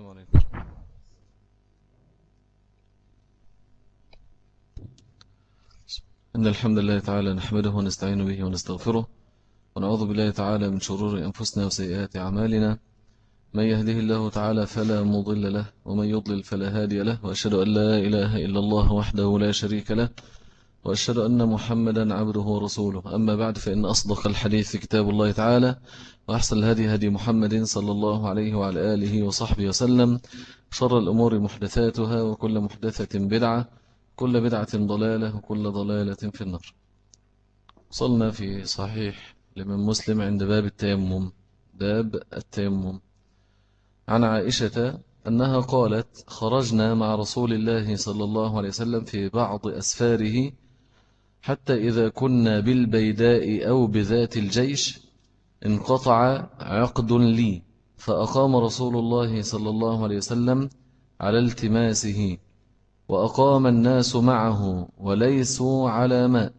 السلام عليكم. إن الحمد لله تعالى نحمده ونستعين به ونستغفره ونعوذ بالله تعالى من شرور أنفسنا وسيئات أعمالنا. من يهده الله تعالى فلا مضل له ومن يضلل فلا هادي له وأشهد أن لا إله إلا الله وحده لا شريك له وأشهد أن محمدا عبده ورسوله. أما بعد فإن أصدق الحديث كتاب الله تعالى وأحسن الهدي هدي محمد صلى الله عليه وعلى آله وصحبه وسلم. شر الأمور محدثاتها وكل محدثة بدعة كل بدعة ضلالة وكل ضلالة في النار. وصلنا في صحيح لمن مسلم عند باب التيمم. باب التيمم. عن عائشة أنها قالت خرجنا مع رسول الله صلى الله عليه وسلم في بعض أسفاره حتى إذا كنا بالبيداء أو بذات الجيش انقطع عقد لي فأقام رسول الله صلى الله عليه وسلم على التماسه وأقام الناس معه وليسوا على ماء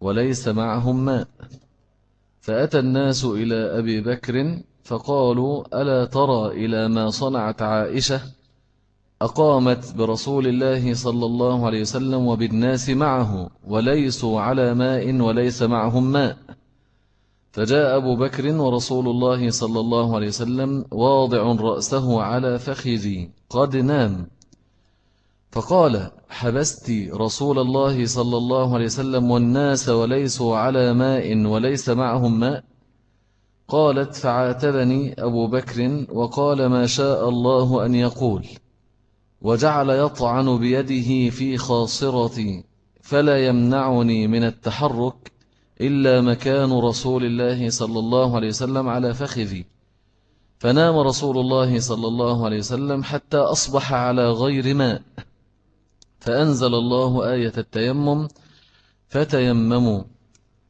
وليس معهم ماء. فأتى الناس إلى أبي بكر فقالوا ألا ترى إلى ما صنعت عائشة؟ أقامت برسول الله صلى الله عليه وسلم وبالناس معه وليسوا على ماء وليس معهم ماء. فجاء أبو بكر ورسول الله صلى الله عليه وسلم واضع رأسه على فخذي قد نام. فقال حبست رسول الله صلى الله عليه وسلم والناس وليسوا على ماء وليس معهم ماء؟ قالت فعاتبني أبو بكر وقال ما شاء الله أن يقول وجعل يطعن بيده في خاصرتي فلا يمنعني من التحرك إلا مكان رسول الله صلى الله عليه وسلم على فخذي. فنام رسول الله صلى الله عليه وسلم حتى أصبح على غير ماء. فأنزل الله آية التيمم فتيمموا.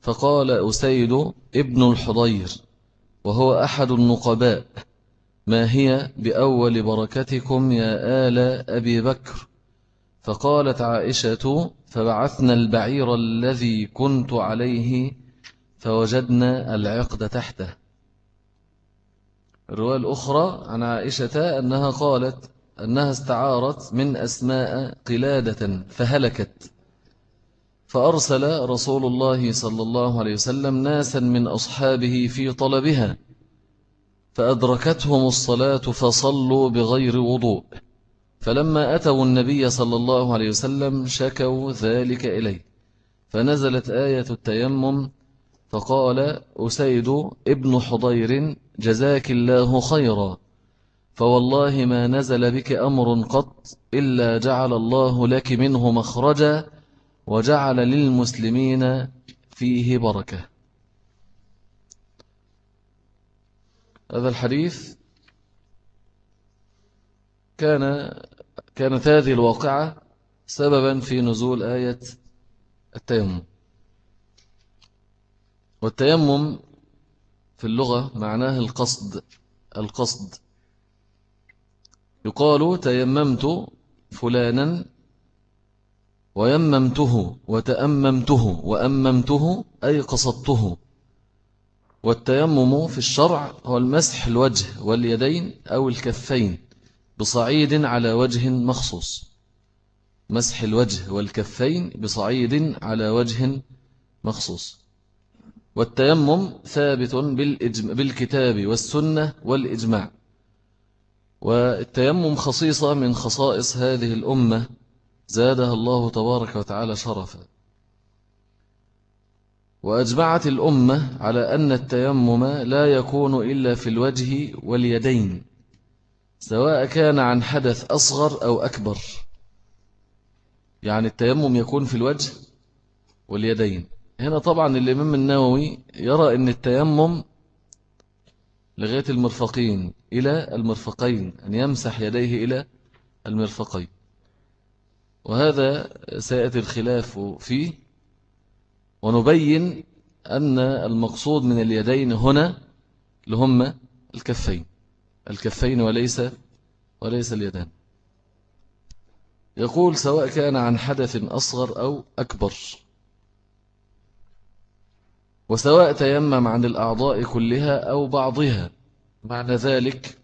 فقال أسيد ابن الحضير وهو أحد النقباء. ما هي بأول بركتكم يا آل أبي بكر؟ فقالت عائشة فبعثنا البعير الذي كنت عليه فوجدنا العقد تحته. الرواية الأخرى عن عائشة أنها قالت أنها استعارت من أسماء قلادة فهلكت. فأرسل رسول الله صلى الله عليه وسلم ناسا من أصحابه في طلبها. فأدركتهم الصلاة فصلوا بغير وضوء. فلما أتوا النبي صلى الله عليه وسلم شكوا ذلك إليه. فنزلت آية التيمم فقال أسيد ابن حضير جزاك الله خيرا. فوالله ما نزل بك أمر قط إلا جعل الله لك منه مخرجا وجعل للمسلمين فيه بركة. هذا الحديث كان كانت هذه الواقعة سببا في نزول آية التيمم. والتيمم في اللغة معناه القصد القصد. يقال تيممت فلانا ويممته وتأممته وأممته أي قصدته. والتيمم في الشرع هو المسح الوجه واليدين أو الكفين بصعيد على وجه مخصوص. مسح الوجه والكفين بصعيد على وجه مخصوص. والتيمم ثابت بالكتاب والسنة والإجماع. والتيمم خصيصة من خصائص هذه الأمة زادها الله تبارك وتعالى شرفا. وأجمعت الأمة على أن التيمم لا يكون إلا في الوجه واليدين سواء كان عن حدث أصغر أو أكبر. يعني التيمم يكون في الوجه واليدين. هنا طبعا الإمام النووي يرى أن التيمم لغاية المرفقين إلى المرفقين أن يمسح يديه إلى المرفقين. وهذا سيأتي الخلاف فيه ونبين أن المقصود من اليدين هنا لهم الكفين. الكفين وليس وليس اليدان. يقول سواء كان عن حدث أصغر أو أكبر. وسواء تيمم عن الأعضاء كلها أو بعضها. معنى ذلك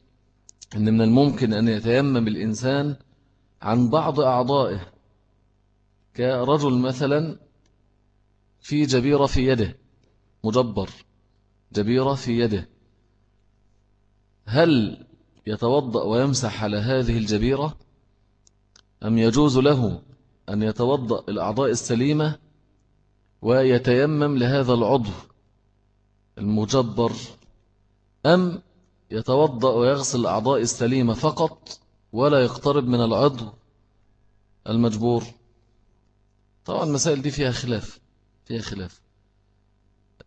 أن من الممكن أن يتيمم الإنسان عن بعض أعضائه. كرجل مثلا في جبيرة في يده. مجبر. جبيرة في يده. هل يتوضأ ويمسح على هذه الجبيرة؟ أم يجوز له أن يتوضأ الأعضاء السليمة ويتيمم لهذا العضو المجبر؟ أم يتوضأ ويغسل الأعضاء السليمة فقط ولا يقترب من العضو المجبور؟ طبعا المسائل دي فيها خلاف. فيها خلاف.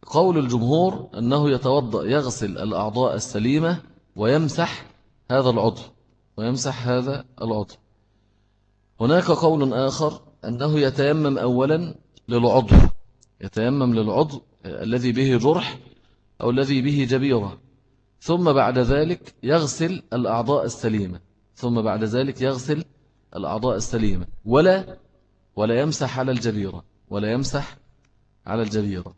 قول الجمهور أنه يتوضأ يغسل الأعضاء السليمة ويمسح هذا العضو ويمسح هذا العضو. هناك قول آخر أنه يتيمم أولا للعضو يتيمم للعضو الذي به جرح أو الذي به جبيرة ثم بعد ذلك يغسل الأعضاء السليمة ثم بعد ذلك يغسل الأعضاء السليمة. ولا ولا يمسح على الجبيرة ولا يمسح على الجبيرة.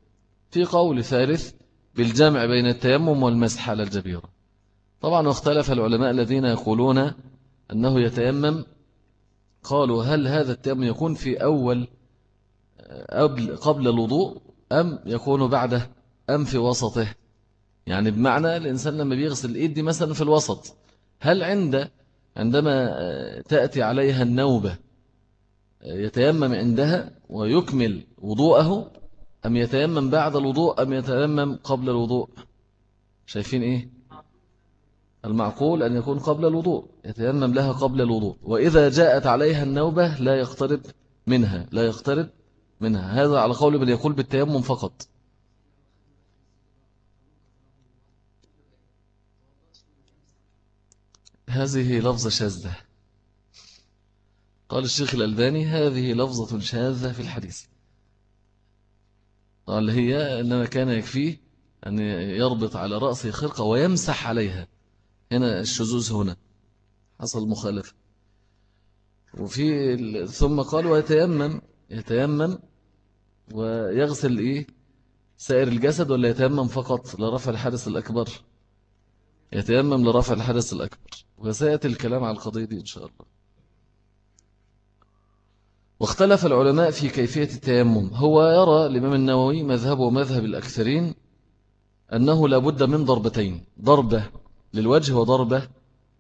في قول ثالث بالجمع بين التيمم والمسح على الجبيرة. طبعا واختلف العلماء الذين يقولون أنه يتيمم. قالوا هل هذا التيمم يكون في أول قبل, الوضوء أم يكون بعده أم في وسطه؟ يعني بمعنى الإنسان لما بيغسل الإيد دي مثلا في الوسط هل عند عندما تأتي عليها النوبة يتيمم عندها ويكمل وضوءه أم يتيمم بعد الوضوء أم يتيمم قبل الوضوء؟ شايفين إيه؟ المعقول أن يكون قبل الوضوء يتيمم لها قبل الوضوء. وإذا جاءت عليها النوبة لا يقترب منها لا يقترب منها. هذا على قول من يقول بالتيمم فقط. هذه لفظة شاذة. قال الشيخ الألباني هذه لفظة شاذة في الحديث. قال هي أنما كان يكفيه أن يربط على رأسه خرقة ويمسح عليها. هنا الشذوذ هنا. حصل مخالفة وفي ثم قال ويتيمم. يتيمم ويغسل إيه؟ سائر الجسد ولا يتيمم فقط لرفع الحدث الأكبر؟ يتيمم لرفع الحدث الأكبر. وسيأتي الكلام على القضية دي إن شاء الله. واختلف العلماء في كيفية التيمم. هو يرى الإمام النووي مذهب ومذهب الأكثرين أنه لابد من ضربتين ضربة للوجه وضربة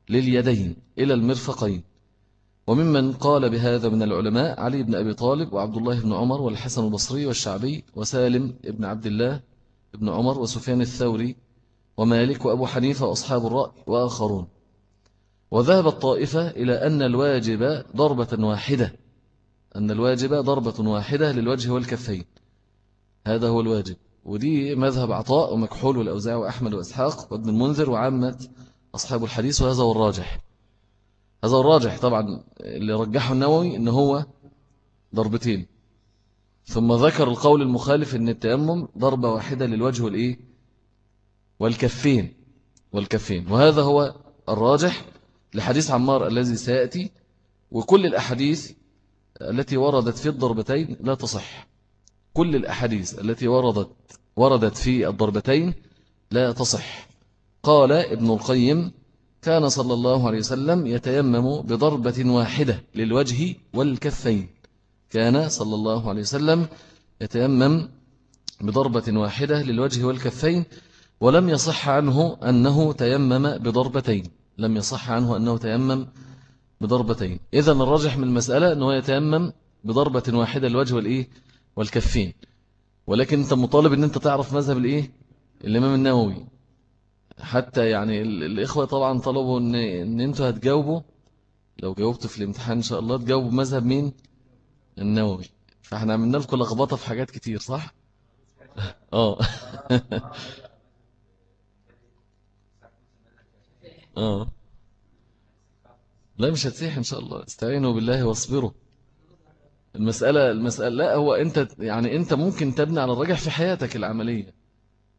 لليدين إلى المرفقين. وممن قال بهذا من العلماء علي بن أبي طالب وعبد الله بن عمر والحسن البصري والشعبي وسالم بن عبد الله بن عمر وسفيان الثوري ومالك وأبو حنيفة وأصحاب الرأي وآخرون. وذهب الطائفة إلى أن الواجب ضربة واحدة. أن الواجب ضربة واحدة للوجه والكفين. هذا هو الواجب. ودي مذهب عطاء ومكحول والأوزاع وأحمد وإسحاق وابن المنذر وعامة أصحاب الحديث وهذا هو الراجح. هذا هو الراجح طبعا اللي رجحه النووي إن هو ضربتين. ثم ذكر القول المخالف أن التيمم ضربة واحدة للوجه والإيه؟ والكفين. والكفين. وهذا هو الراجح لحديث عمار الذي سيأتي. وكل الأحاديث التي وردت في الضربتين لا تصح. كل الأحاديث التي وردت وردت في الضربتين لا تصح. قال ابن القيم كان صلى الله عليه وسلم يتيمم بضربة واحدة للوجه والكفين. كان صلى الله عليه وسلم يتيمم بضربة واحدة للوجه والكفين ولم يصح عنه أنه تيمم بضربتين. لم يصح عنه أنه تيمم بضربتين. إذا الراجح من المسألة أنه يتيمم بضربة واحدة الوجه والإيه والكفين. ولكن أنت مطالب أن أنت تعرف مذهب الإيه؟ الإمام النووي. حتى يعني الإخوة طبعا طلبوا أن, إن أنتوا هتجاوبوا. لو جاوبتوا في الامتحان إن شاء الله تجاوبوا مذهب مين؟ النووي. فإحنا عملنا لكم لخبطة في حاجات كتير صح؟ آه. آه. لا مش هتسيح إن شاء الله. استعينوا بالله واصبروا. المسألة المسألة لا هو أنت يعني أنت ممكن تبني على الرجح في حياتك العملية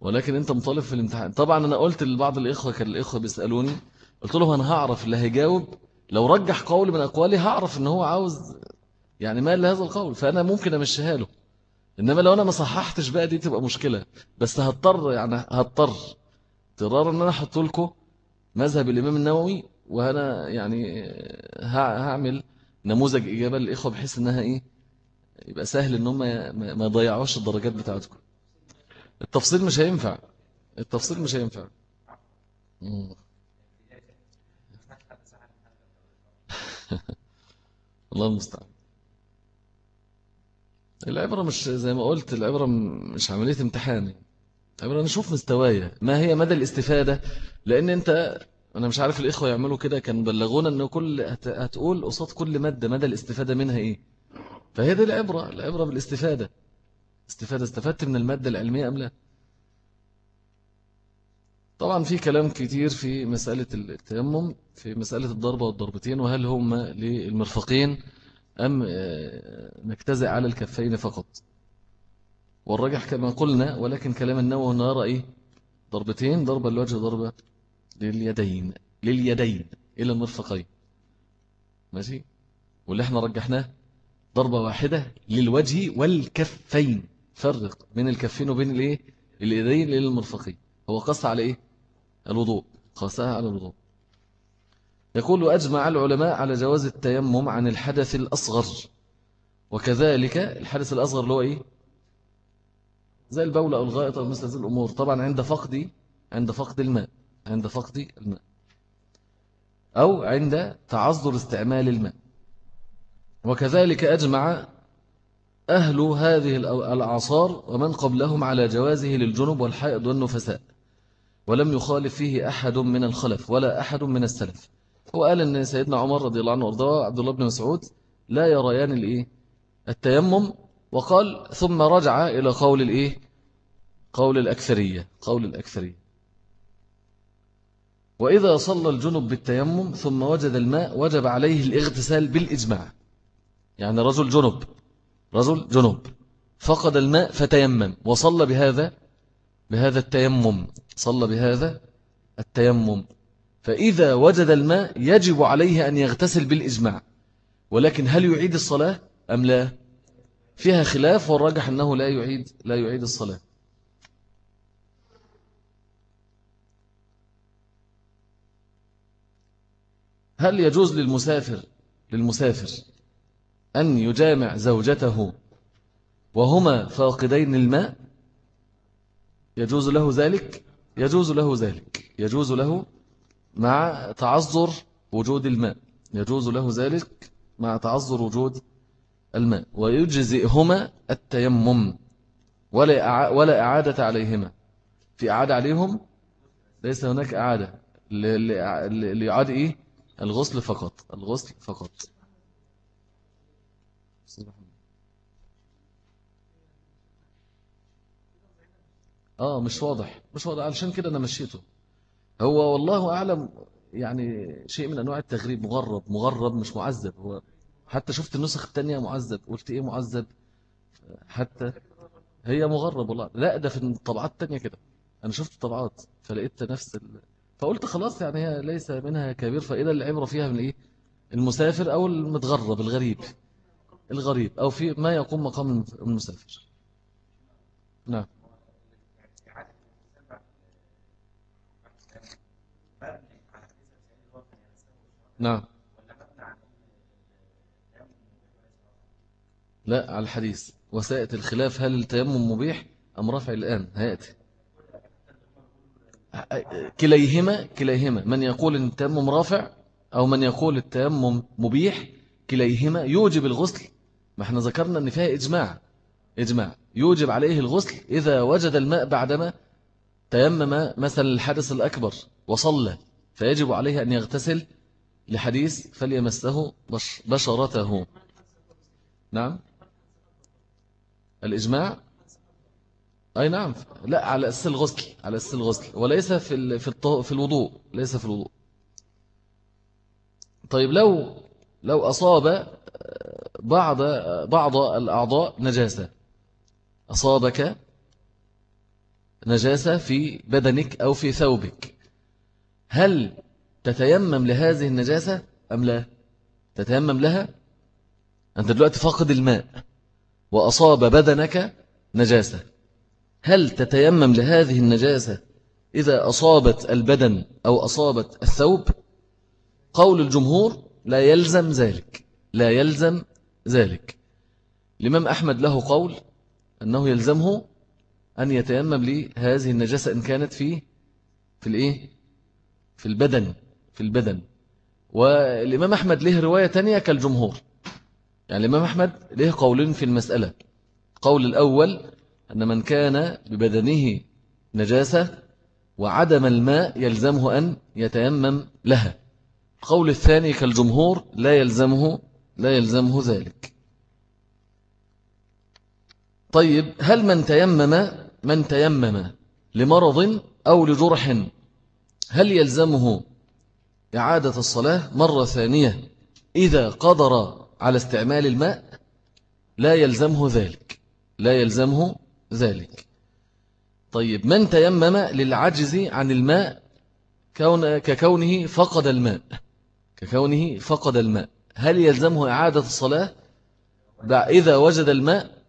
ولكن أنت مطالب في الامتحان. طبعا أنا قلت لبعض الإخوة كان الإخوة بيسألوني قلت له أنا هعرف اللي هيجاوب. لو رجح قول من أقوالي هعرف أن هو عاوز يعني مال لهذا القول فأنا ممكن أمشيها له. إنما لو أنا ما صححتش بقى دي تبقى مشكلة. بس هضطر يعني هضطر. اضطرار أن أنا أحط لكم مذهب الإمام النووي وأنا يعني هعمل نموذج إجابة للإخوة بحيث أنها إيه يبقى سهل أن هم ما يضيعوش الدرجات بتاعتكم. التفصيل مش هينفع. التفصيل مش هينفع. الله المستعان. العبرة مش زي ما قلت العبرة مش عملية امتحان. العبرة نشوف مستوايا. ما هي مدى الاستفادة؟ لأن أنت أنا مش عارف الإخوة يعملوا كده كان بلغونا أنه كل هتقول قصاد كل مادة مدى الاستفادة منها إيه. فهي دي العبرة العبرة بالاستفادة. استفادة استفدت من المادة العلمية أم لا؟ طبعا في كلام كتير في مسألة التيمم في مسألة الضربة والضربتين وهل هم للمرفقين أم آه، نجتزئ على الكفين فقط. والرجح كما قلنا ولكن كلام النووي نرى إيه؟ ضربتين ضربة للوجه ضربة لليدين لليدين إلى المرفقين. ماشي؟ واللي إحنا رجحناه ضربة واحدة للوجه والكفين. فرق بين الكفين وبين الإيه؟ اليدين للمرفقين هو قص على إيه؟ الوضوء. قاسها على الوضوء. يقول أجمع العلماء على جواز التيمم عن الحدث الأصغر. وكذلك الحدث الأصغر اللي هو إيه؟ زي البول أو الغائط أو مثل هذه الأمور. طبعا عند فقد عند فقد الماء. عند فقد الماء. أو عند تعذر استعمال الماء. وكذلك أجمع أهل هذه الأعصار ومن قبلهم على جوازه للجنب والحائض والنفساء. ولم يخالف فيه أحد من الخلف ولا أحد من السلف. هو قال أن سيدنا عمر رضي الله عنه وأرضاه عبد الله بن مسعود لا يريان الإيه؟ التيمم. وقال ثم رجع إلى قول الإيه؟ قول الأكثرية. قول الأكثرية. وإذا صلى الجنب بالتيمم ثم وجد الماء وجب عليه الاغتسال بالإجماع. يعني رجل جنب رجل جنب. فقد الماء فتيمم. وصلى بهذا بهذا التيمم. صلى بهذا التيمم. فإذا وجد الماء يجب عليه أن يغتسل بالإجماع. ولكن هل يعيد الصلاة؟ أم لا؟ فيها خلاف والرجح أنه لا يعيد لا يعيد الصلاة. هل يجوز للمسافر للمسافر أن يجامع زوجته وهما فاقدين الماء؟ يجوز له ذلك؟ يجوز له ذلك. يجوز له مع تعذر وجود الماء. يجوز له ذلك مع تعذر وجود الماء. ويجزئهما التيمم ولا ولا إعادة عليهما. في إعادة عليهم ليس هناك إعادة. لإعادة إيه؟ الغسل فقط الغسل فقط. آه مش واضح مش واضح علشان كده أنا مشيته. هو والله أعلم يعني شيء من أنواع التغريب مغرب مغرب مش معذب. هو حتى شفت النسخ الثانية معذب قلت إيه معذب؟ حتى هي مغرب والله. لا ده في الطبعات الثانية كده. أنا شفت الطبعات فلقيت نفس ال... فقلت خلاص يعني هي ليس منها كبير فإذا العبرة فيها من إيه؟ المسافر أو المتغرب الغريب الغريب أو في ما يقوم مقام المسافر. نعم. نعم. لا على الحديث. وسائة الخلاف هل التيمم مبيح أم رفع الآن؟ هيأتي. كليهما كليهما. من يقول إن التيمم رافع أو من يقول التيمم مبيح كليهما يوجب الغسل. ما إحنا ذكرنا إن فيها إجماع. إجماع. يوجب عليه الغسل إذا وجد الماء بعدما تيمم مثل الحدث الأكبر وصلى فيجب عليه أن يغتسل لحديث فليمسه بشرته. نعم. الإجماع أي نعم. لا على أساس الغسل على أساس الغسل. وليس في في في الوضوء. ليس في الوضوء. طيب لو لو أصاب بعض بعض الأعضاء نجاسة. أصابك نجاسة في بدنك أو في ثوبك. هل تتيمم لهذه النجاسة أم لا؟ تتيمم لها؟ أنت دلوقتي فاقد الماء. وأصاب بدنك نجاسة. هل تتيمم لهذه النجاسة إذا أصابت البدن أو أصابت الثوب؟ قول الجمهور لا يلزم ذلك لا يلزم ذلك. الإمام أحمد له قول أنه يلزمه أن يتيمم لهذه النجاسة إن كانت في في الإيه؟ في البدن في البدن. والإمام أحمد له رواية تانية كالجمهور. يعني الإمام أحمد له قولين في المسألة. قول الأول أن من كان ببدنه نجاسة وعدم الماء يلزمه أن يتيمم لها. القول الثاني كالجمهور لا يلزمه لا يلزمه ذلك. طيب هل من تيمم من تيمم لمرض أو لجرح هل يلزمه إعادة الصلاة مرة ثانية إذا قدر على استعمال الماء؟ لا يلزمه ذلك. لا يلزمه ذلك. طيب من تيمم للعجز عن الماء كون ككونه فقد الماء؟ ككونه فقد الماء. هل يلزمه إعادة الصلاة إذا وجد الماء؟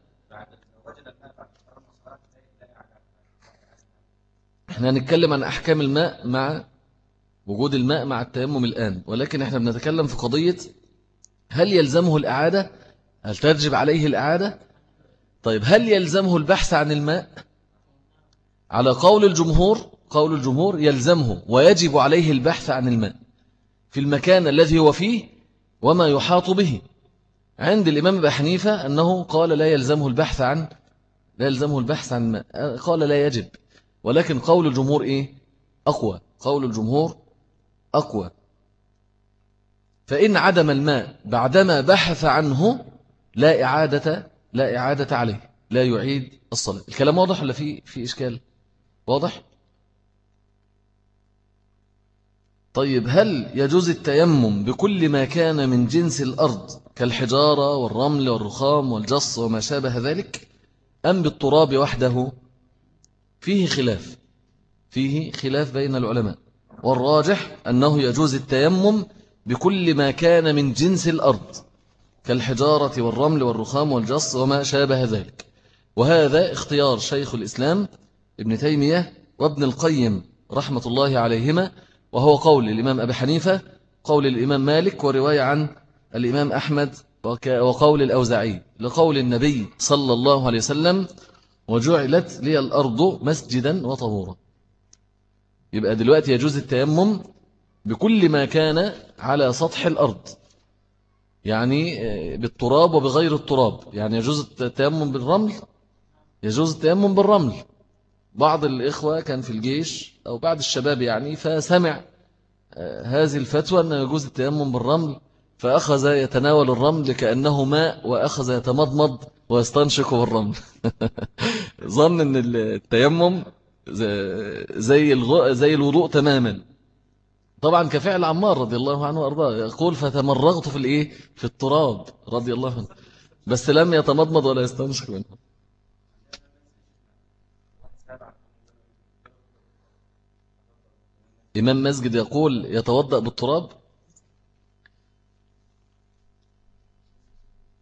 إحنا هنتكلم عن أحكام الماء مع وجود الماء مع التيمم الآن ولكن إحنا بنتكلم في قضية هل يلزمه الإعادة؟ هل ترجب عليه الإعادة؟ طيب هل يلزمه البحث عن الماء؟ على قول الجمهور قول الجمهور يلزمه ويجب عليه البحث عن الماء في المكان الذي هو فيه وما يحاط به. عند الإمام أبي حنيفة أنه قال لا يلزمه البحث عن لا يلزمه البحث عن الماء قال لا يجب. ولكن قول الجمهور إيه؟ أقوى. قول الجمهور أقوى. فإن عدم الماء بعدما بحث عنه لا إعادة لا إعادة عليه لا يعيد الصلاة. الكلام واضح ولا في في إشكال؟ واضح؟ طيب هل يجوز التيمم بكل ما كان من جنس الأرض كالحجارة والرمل والرخام والجص وما شابه ذلك؟ أم بالتراب وحده؟ فيه خلاف فيه خلاف بين العلماء. والراجح أنه يجوز التيمم بكل ما كان من جنس الأرض كالحجارة والرمل والرخام والجص وما شابه ذلك. وهذا اختيار شيخ الإسلام ابن تيمية وابن القيم رحمة الله عليهما وهو قول الإمام أبي حنيفة قول الإمام مالك ورواية عن الإمام أحمد وقول الأوزعي لقول النبي صلى الله عليه وسلم وجعلت لي الأرض مسجدا وطهورا. يبقى دلوقتي يجوز التيمم بكل ما كان على سطح الأرض. يعني آه، بالتراب وبغير التراب. يعني يجوز التيمم بالرمل؟ يجوز التيمم بالرمل. بعض الإخوة كان في الجيش أو بعض الشباب يعني فسمع آه، هذه الفتوى أن يجوز التيمم بالرمل فأخذ يتناول الرمل كأنه ماء وأخذ يتمضمض ويستنشق بالرمل. ظن أن التيمم زي زي الوضوء تماما. طبعا كفعل عمار رضي الله عنه وأرضاه يقول فتمرغت في الإيه؟ في التراب رضي الله عنه. بس لم يتمضمض ولا يستنشق منه. إمام مسجد يقول يتوضأ بالتراب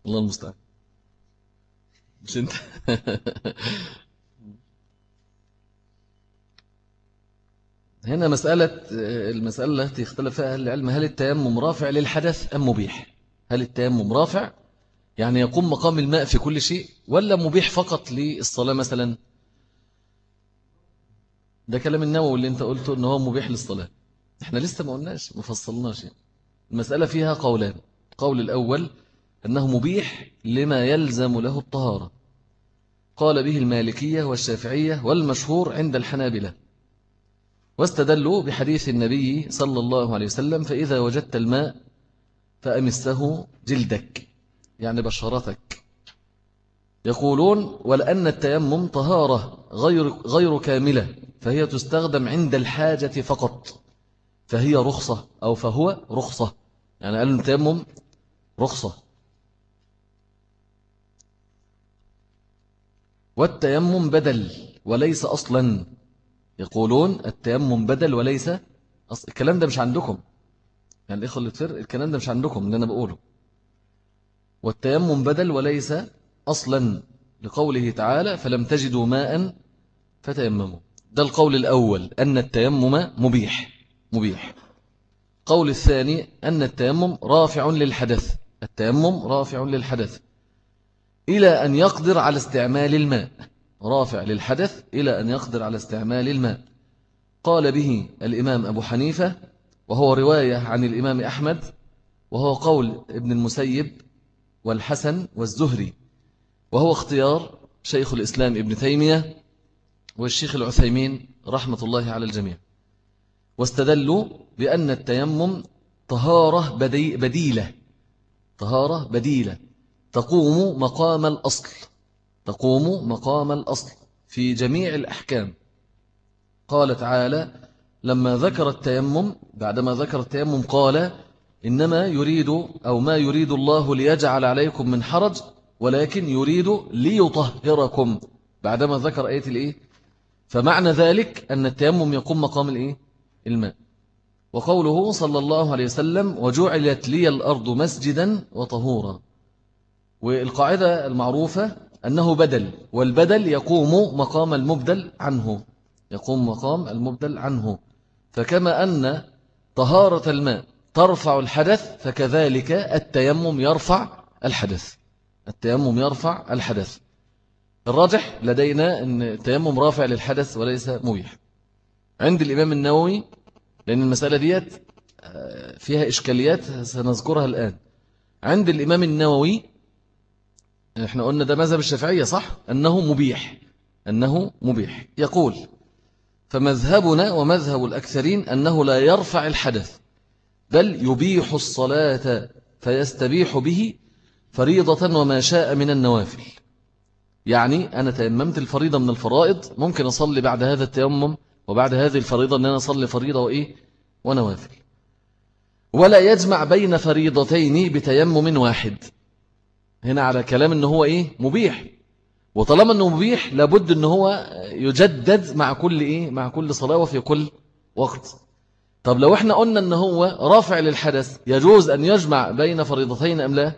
الله المستعان. مش أنت؟ هنا مسألة المسألة التي اختلف فيها أهل العلم هل التيمم رافع للحدث أم مبيح؟ هل التيمم رافع يعني يقوم مقام الماء في كل شيء ولا مبيح فقط للصلاة مثلا؟ ده كلام النووي اللي انت قلته إن هو مبيح للصلاة. إحنا لسه ما قلناش ما فصلناش يعني. المسألة فيها قولان. قول الأول أنه مبيح لما يلزم له الطهارة. قال به المالكية والشافعية والمشهور عند الحنابلة. واستدلوا بحديث النبي صلى الله عليه وسلم فإذا وجدت الماء فأمسه جلدك يعني بشرتك. يقولون ولأن التيمم طهارة غير, غير كاملة فهي تستخدم عند الحاجة فقط فهي رخصة أو فهو رخصة. يعني قالوا التيمم رخصة. والتيمم بدل وليس أصلا. يقولون التيمم بدل وليس أصل الكلام ده مش عندكم. يعني الإخوة اللي تفر الكلام ده مش عندكم اللي أنا بقوله. والتيمم بدل وليس أصلا لقوله تعالى فلم تجدوا ماء فتيمموا. ده القول الأول أن التيمم مبيح مبيح. القول الثاني أن التيمم رافع للحدث. التيمم رافع للحدث. إلى أن يقدر على استعمال الماء. رافع للحدث إلى أن يقدر على استعمال الماء. قال به الإمام أبو حنيفة وهو رواية عن الإمام أحمد وهو قول ابن المسيب والحسن والزهري وهو اختيار شيخ الإسلام ابن تيمية والشيخ العثيمين رحمة الله على الجميع. واستدلوا بأن التيمم طهارة بديلة طهارة بديلة تقوم مقام الأصل. تقوم مقام الأصل في جميع الأحكام. قال تعالى لما ذكر التيمم بعدما ذكر التيمم قال إنما يريد أو ما يريد الله ليجعل عليكم من حرج ولكن يريد ليطهركم. بعدما ذكر آية الإيه؟ فمعنى ذلك أن التيمم يقوم مقام الإيه؟ الماء. وقوله صلى الله عليه وسلم وجعلت لي الأرض مسجدا وطهورا. والقاعدة المعروفة أنه بدل والبدل يقوم مقام المبدل عنه يقوم مقام المبدل عنه. فكما أن طهارة الماء ترفع الحدث فكذلك التيمم يرفع الحدث. التيمم يرفع الحدث. الراجح لدينا أن التيمم رافع للحدث وليس مبيح عند الإمام النووي لأن المسألة ديت آه، فيها إشكاليات سنذكرها الآن. عند الإمام النووي إحنا قلنا ده مذهب الشافعية صح؟ أنه مبيح أنه مبيح. يقول فمذهبنا ومذهب الأكثرين أنه لا يرفع الحدث بل يبيح الصلاة فيستبيح به فريضة وما شاء من النوافل. يعني أنا تيممت الفريضة من الفرائض ممكن أصلي بعد هذا التيمم وبعد هذه الفريضة أن أنا أصلي فريضة وإيه؟ ونوافل. ولا يجمع بين فريضتين بتيمم واحد. هنا على كلام أنه هو إيه؟ مبيح. وطالما أنه مبيح لابد أنه هو يجدد مع كل إيه؟ مع كل صلاة وفي كل وقت. طب لو إحنا قلنا أنه هو رافع للحدث يجوز أن يجمع بين فريضتين أم لا؟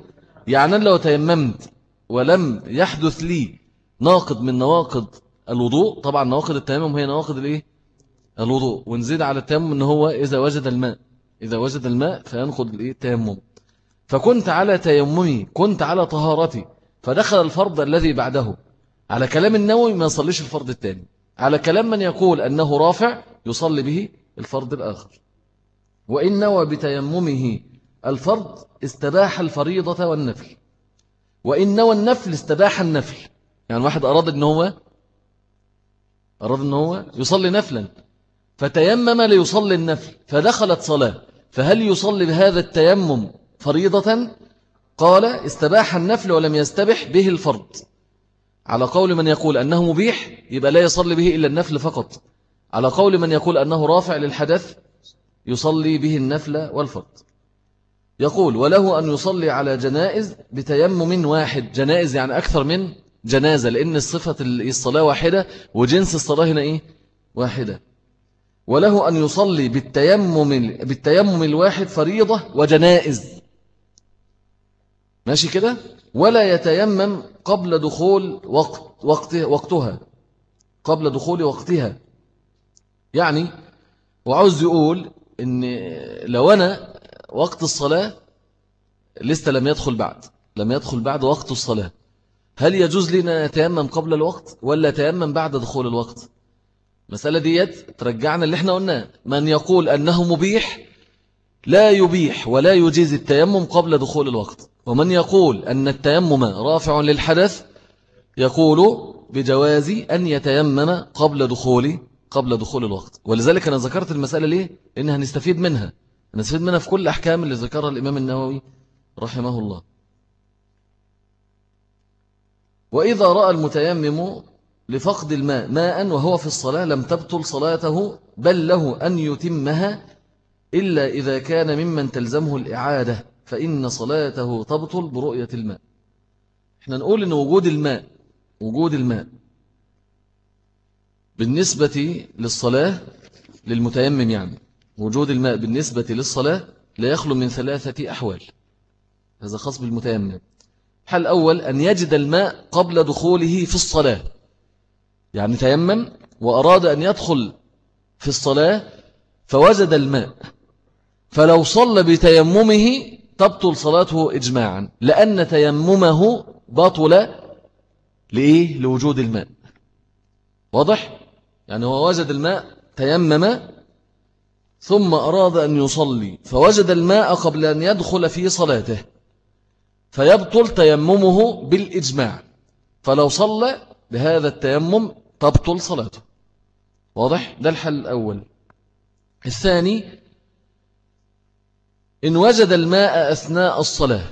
يعني لو تيممت ولم يحدث لي ناقض من نواقض الوضوء طبعا نواقض التيمم هي نواقض الإيه؟ الوضوء. ونزيد على التيمم ان هو إذا وجد الماء. إذا وجد الماء فينقض الإيه؟ التيمم فكنت على تيممي كنت على طهارتي فدخل الفرض الذي بعده. على كلام النووي ما يصليش الفرض الثاني. على كلام من يقول أنه رافع يصلي به الفرض الآخر. وإن نوى بتيممه الفرض استباح الفريضة والنفل. وإن نوى النفل استباح النفل. يعني واحد أراد أن هو أراد أن هو يصلي نفلا. فتيمم ليصلي النفل. فدخلت صلاة. فهل يصلي بهذا التيمم فريضة قال استباح النفل ولم يستبح به الفرض. على قول من يقول أنه مبيح يبقى لا يصلي به إلا النفل فقط. على قول من يقول أنه رافع للحدث يصلي به النفل والفرض. يقول وله أن يصلي على جنائز بتيمم واحد. جنائز يعني أكثر من جنازة لأن الصفة الصلاة واحدة وجنس الصلاة هنا إيه؟ واحدة. وله أن يصلي بالتيمم, بالتيمم الواحد فريضة وجنائز. ماشي كده؟ ولا يتيمم قبل دخول وقت وقت وقتها. قبل دخول وقتها. يعني وعاوز يقول إن لو أنا وقت الصلاة لسه لم يدخل بعد. لم يدخل بعد وقت الصلاة. هل يجوز لنا نتيمم قبل الوقت ولا تيمم بعد دخول الوقت؟ مسألة ديت ترجعنا اللي إحنا قلناه. من يقول أنه مبيح لا يبيح ولا يجيز التيمم قبل دخول الوقت. ومن يقول أن التيمم رافع للحدث يقول بجواز أن يتيمم قبل دخول قبل دخول الوقت. ولذلك أنا ذكرت المسألة ليه؟ لأنها نستفيد منها. نستفيد منها في كل أحكام اللي ذكرها الإمام النووي رحمه الله. وإذا رأى المتيمم لفقد الماء ماء وهو في الصلاة لم تبطل صلاته بل له أن يتمها إلا إذا كان ممن تلزمه الإعادة. فإن صلاته تبطل برؤية الماء. إحنا نقول أن وجود الماء وجود الماء بالنسبة للصلاة للمتيمم يعني وجود الماء بالنسبة للصلاة لا يخلو من ثلاثة أحوال. هذا خاص بالمتيمم حال أول أن يجد الماء قبل دخوله في الصلاة؟ يعني تيمم وأراد أن يدخل في الصلاة فوجد الماء. فلو صلى بتيممه تبطل صلاته إجماعا لأن تيممه بطل لإيه؟ لوجود الماء واضح؟ يعني هو وجد الماء تيمم ثم أراد أن يصلي فوجد الماء قبل أن يدخل في صلاته فيبطل تيممه بالإجماع فلو صلى بهذا التيمم تبطل صلاته واضح؟ ده الحل الأول الثاني إن وجد الماء أثناء الصلاة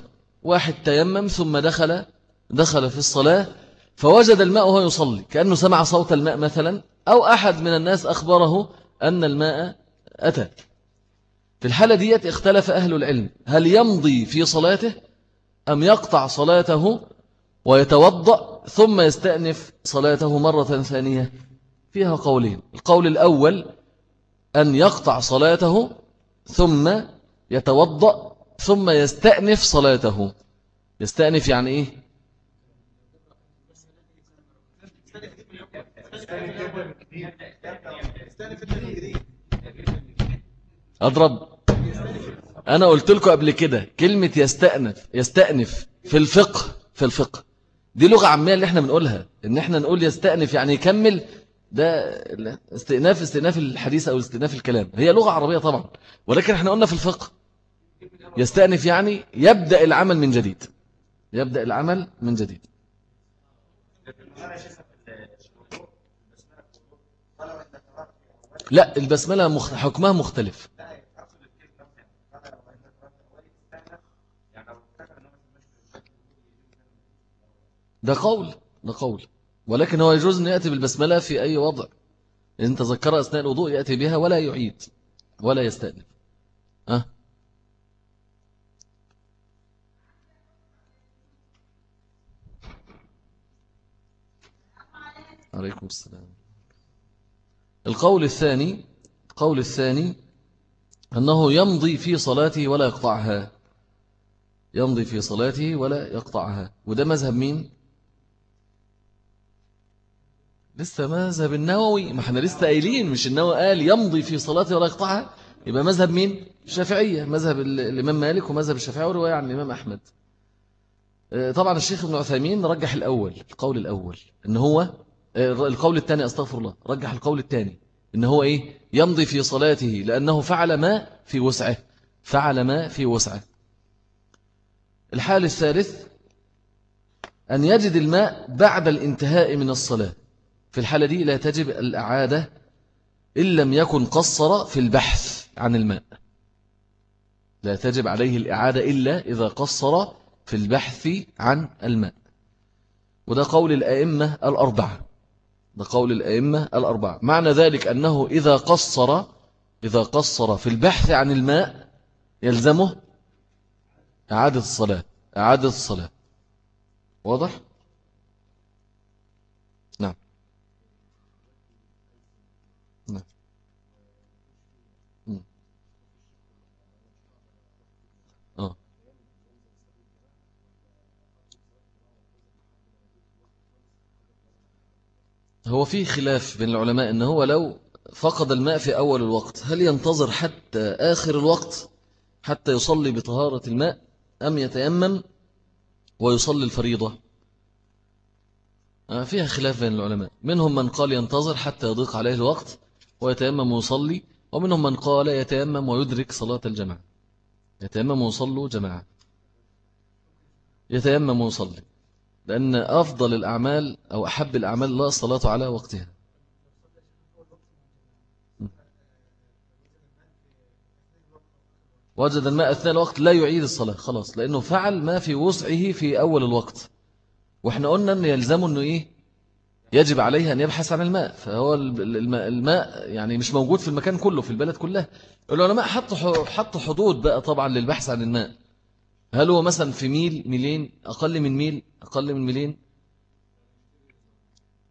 واحد تيمم ثم دخل دخل في الصلاة فوجد الماء وهو يصلي كأنه سمع صوت الماء مثلا أو أحد من الناس أخبره أن الماء أتى. في الحالة ديت اختلف أهل العلم هل يمضي في صلاته أم يقطع صلاته ويتوضأ ثم يستأنف صلاته مرة ثانية؟ فيها قولين. القول الأول أن يقطع صلاته ثم يتوضأ ثم يستأنف صلاته. يستأنف يعني إيه؟ أضرب. أنا قلت لكم قبل كده كلمة يستأنف يستأنف في الفقه في الفقه. دي لغة عامية اللي إحنا بنقولها. إن إحنا نقول يستأنف يعني يكمل. ده استئناف استئناف الحديث أو استئناف الكلام. هي لغة عربية طبعا. ولكن إحنا قلنا في الفقه. يستأنف يعني يبدأ العمل من جديد. يبدأ العمل من جديد. لا البسملة حكمها مختلف. ده قول ده قول. ولكن هو يجوز أن يأتي بالبسملة في أي وضع. إن تذكر أثناء الوضوء يأتي بها ولا يعيد ولا يستأنف. عليكم السلام. القول الثاني القول الثاني أنه يمضي في صلاته ولا يقطعها. يمضي في صلاته ولا يقطعها. وده مذهب مين؟ لسه مذهب النووي. ما إحنا لسه قايلين مش النووي قال يمضي في صلاته ولا يقطعها. يبقى مذهب مين؟ الشافعية. مذهب الإمام مالك ومذهب الشافعي ورواية عن الإمام أحمد. آه، طبعا الشيخ ابن عثيمين رجح الأول القول الأول إن هو القول الثاني أستغفر الله. رجح القول الثاني. إن هو إيه؟ يمضي في صلاته لأنه فعل ما في وسعه. فعل ما في وسعه. الحال الثالث أن يجد الماء بعد الانتهاء من الصلاة. في الحالة دي لا تجب الأعادة إن لم يكن قصر في البحث عن الماء. لا تجب عليه الإعادة إلا إذا قصر في البحث عن الماء. وده قول الأئمة الأربعة. ده قول الأئمة الأربعة. معنى ذلك أنه إذا قصر إذا قصر في البحث عن الماء يلزمه إعادة الصلاة. إعادة الصلاة. واضح؟ هو في خلاف بين العلماء أنه هو لو فقد الماء في أول الوقت هل ينتظر حتى آخر الوقت حتى يصلي بطهارة الماء أم يتيمم ويصلي الفريضة؟ آه، فيها خلاف بين العلماء. منهم من قال ينتظر حتى يضيق عليه الوقت ويتيمم ويصلي ومنهم من قال يتيمم ويدرك صلاة الجماعة. يتيمم ويصلوا جماعة. يتيمم ويصلي. لأن أفضل الأعمال أو أحب الأعمال الله الصلاة على وقتها. وجد الماء أثناء الوقت لا يعيد الصلاة خلاص لأنه فعل ما في وسعه في أول الوقت. وإحنا قلنا أن يلزمه أنه إيه؟ يجب عليه أن يبحث عن الماء. فهو الماء, الماء يعني مش موجود في المكان كله في البلد كلها. العلماء حطوا حطوا حدود بقى طبعا للبحث عن الماء. هل هو مثلا في ميل ميلين أقل من ميل أقل من ميلين؟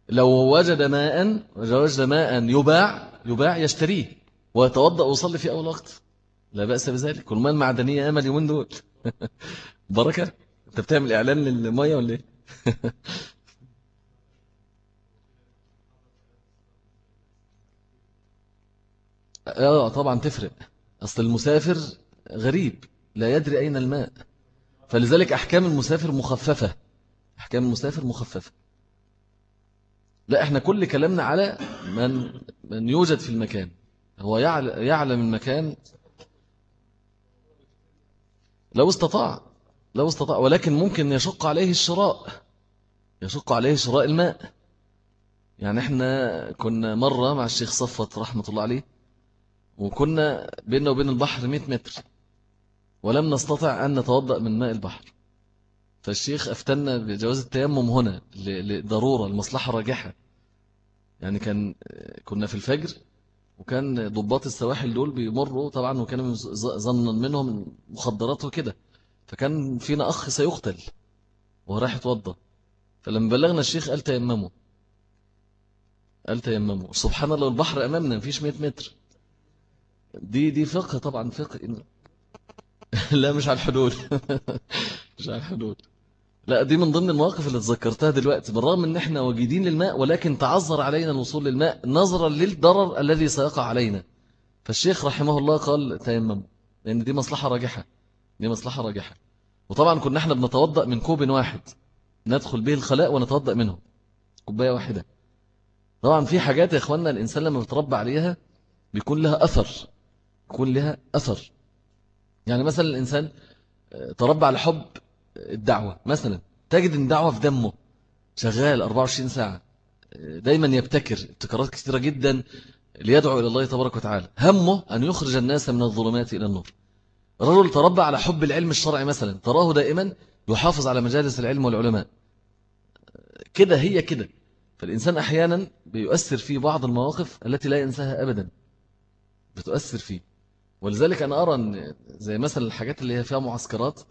لو وجد ماء وجد ماء يباع يباع يشتريه ويتوضأ ويصلي في أول وقت. لا بأس بذلك. والماء المعدنية أمل يومين دول. بركة؟ أنت بتعمل إعلان للمية ولا إيه؟ آه طبعا تفرق. أصل المسافر غريب. لا يدري أين الماء. فلذلك أحكام المسافر مخففة. أحكام المسافر مخففة. لا إحنا كل كلامنا على من, من يوجد في المكان. هو يعلم المكان لو استطاع لو استطاع ولكن ممكن يشق عليه الشراء. يشق عليه شراء الماء. يعني إحنا كنا مرة مع الشيخ صفت رحمة الله عليه وكنا بيننا وبين البحر 100 متر. ولم نستطع أن نتوضأ من ماء البحر. فالشيخ أفتنا بجواز التيمم هنا لضرورة المصلحة راجحة. يعني كان كنا في الفجر وكان ضباط السواحل دول بيمروا طبعا وكانوا ظنا منهم مخدرات وكده. فكان فينا أخ سيقتل وهو رايح يتوضى فلما بلغنا الشيخ قال تيمموا. قال تيمموا. سبحان الله البحر أمامنا مفيش 100 متر. دي دي فقه طبعا فقه لا مش على الحدود. مش على الحدود. لا دي من ضمن المواقف اللي تذكرتها دلوقتي. بالرغم إن إحنا وجيدين للماء ولكن تعذر علينا الوصول للماء نظرا للضرر الذي سيقع علينا. فالشيخ رحمه الله قال تيمموا لأن دي مصلحة راجحة. دي مصلحة راجحة. وطبعا كنا إحنا بنتوضأ من كوب واحد. ندخل به الخلاء ونتوضأ منه. كوباية واحدة. طبعا في حاجات يا إخواننا الإنسان لما بيتربى عليها بيكون لها أثر. يكون لها أثر. يعني مثلا الإنسان آه، تربى على حب الدعوة. مثلا تجد إن دعوة في دمه شغال 24 ساعة آه، دايما يبتكر ابتكارات كثيرة جدا ليدعو إلى الله تبارك وتعالى. همه أن يخرج الناس من الظلمات إلى النور. رجل تربى على حب العلم الشرعي مثلا تراه دائما يحافظ على مجالس العلم والعلماء. كده هي كده. فالإنسان أحيانا بيؤثر في بعض المواقف التي لا ينساها أبدا. بتؤثر فيه. ولذلك أنا أرى أن زي مثلا الحاجات اللي هي فيها معسكرات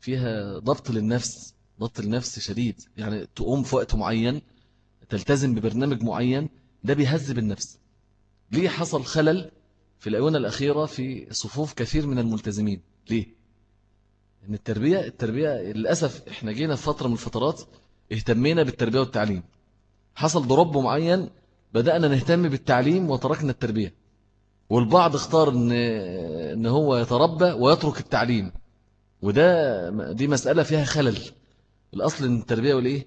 فيها ضبط للنفس ضبط النفس شديد. يعني تقوم في وقت معين تلتزم ببرنامج معين ده بيهذب النفس. ليه حصل خلل في الأونة الأخيرة في صفوف كثير من الملتزمين؟ ليه؟ إن التربية التربية للأسف إحنا جينا في فترة من الفترات اهتمينا بالتربية والتعليم. حصل ضرب معين بدأنا نهتم بالتعليم وتركنا التربية. والبعض اختار إن, إن هو يتربى ويترك التعليم. وده دي مسألة فيها خلل. الأصل إن التربية والإيه؟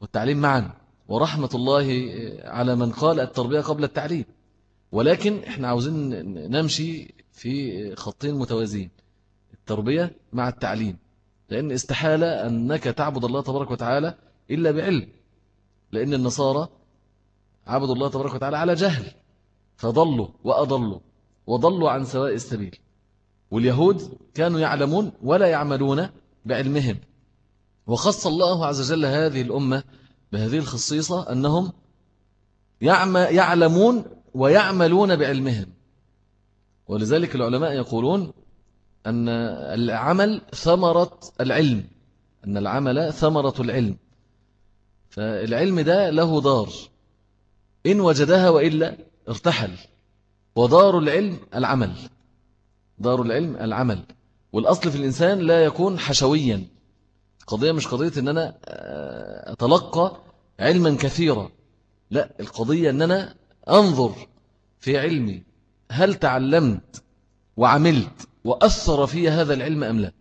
والتعليم معا. ورحمة الله على من قال التربية قبل التعليم. ولكن إحنا عاوزين نمشي في خطين متوازين التربية مع التعليم. لأن استحالة أنك تعبد الله تبارك وتعالى إلا بعلم. لأن النصارى عبدوا الله تبارك وتعالى على جهل. فضلوا وأضلوا وضلوا عن سواء السبيل. واليهود كانوا يعلمون ولا يعملون بعلمهم. وخص الله عز وجل هذه الأمة بهذه الخصيصة أنهم يعلمون ويعملون بعلمهم. ولذلك العلماء يقولون أن العمل ثمرة العلم أن العمل ثمرة العلم. فالعلم ده له دار. إن وجدها وإلا ارتحل ودار العلم العمل. دار العلم العمل. والأصل في الإنسان لا يكون حشويا. قضية مش قضية أن أنا آه، أتلقى علما كثيرا. لا القضية أن أنا أنظر في علمي. هل تعلمت وعملت وأثر في هذا العلم أم لا؟